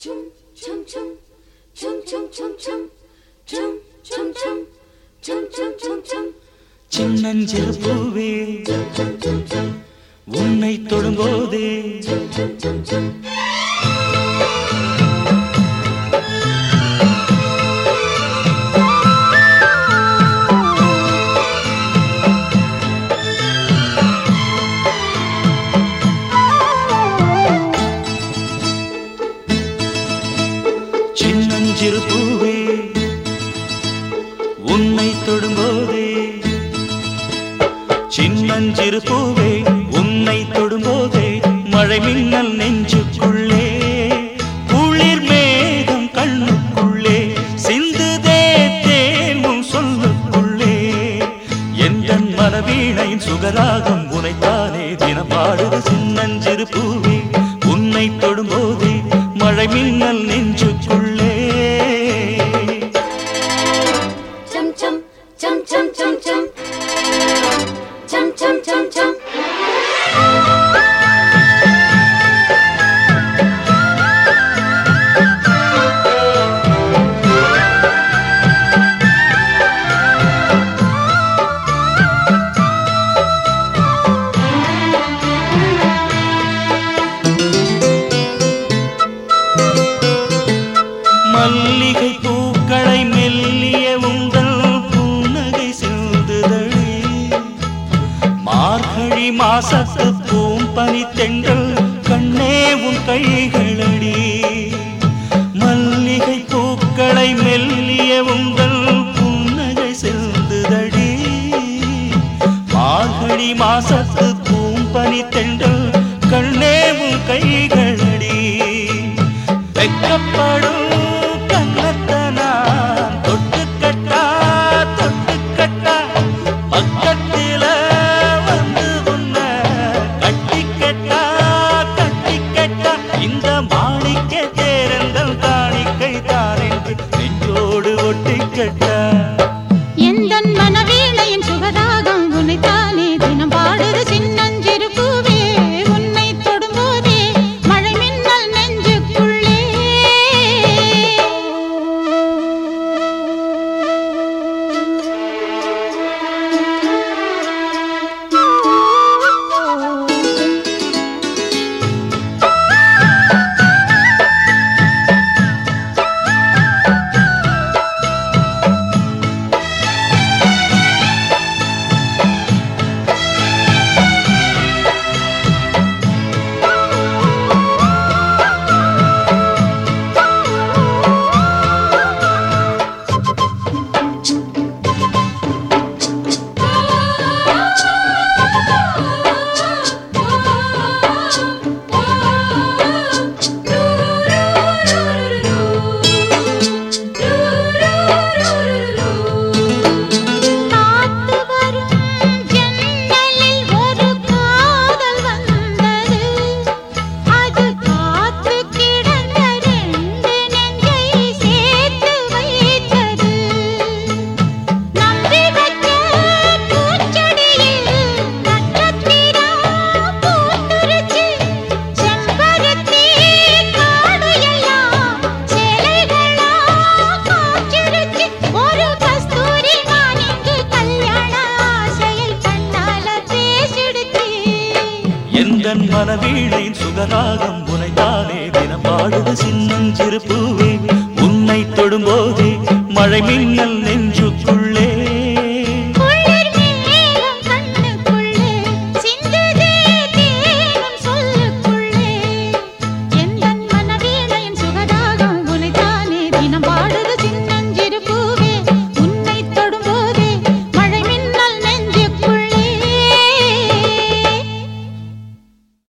Chum chum chum chum chum chum chum chum chum chum chum chum chum chum சின்னஞ்சிறு பூவே உன்னை தொடும்போதே சின்னஞ்சிறு பூவே உன்னை தொடும்போதே மழை மின்னல் நெஞ்சுக்குள்ளே. குளிர் மேகம் கண்ணுக்குள்ளே சிந்துதே தேனும் சொல்லுக்குள்ளே. எந்த மனவீணை சுகராகம் உனைத்தானே தினப்பாடு பாடுது சின்னஞ்சிறு பூவே உன்னை தொடும்போதே மழை மின்னல் நெஞ்சு மல்லிகை பூக்களை மெல்லிய உங்கள் புன்னகை சிந்துதழி. மார்கழி மாசத்து பூம்பனி தென்றல் கண்ணே உன் கைகளடி. மல்லிகை பூக்களை மெல்லிய உங்கள் புன்னகை சிந்துதடி மார்கழி மாசத்து பூம்பனி தென்றல் கண்ணே உன் கைகள் இந்த மாணிக்க தேரந்தல் எந்தன் மனவீழையின் சுகராகம் உனைத்தானே தினம் பாடுது சின்னஞ்சிறு பூவே உன்னை தொடும்போதே மழை மின்னல் நெஞ்சு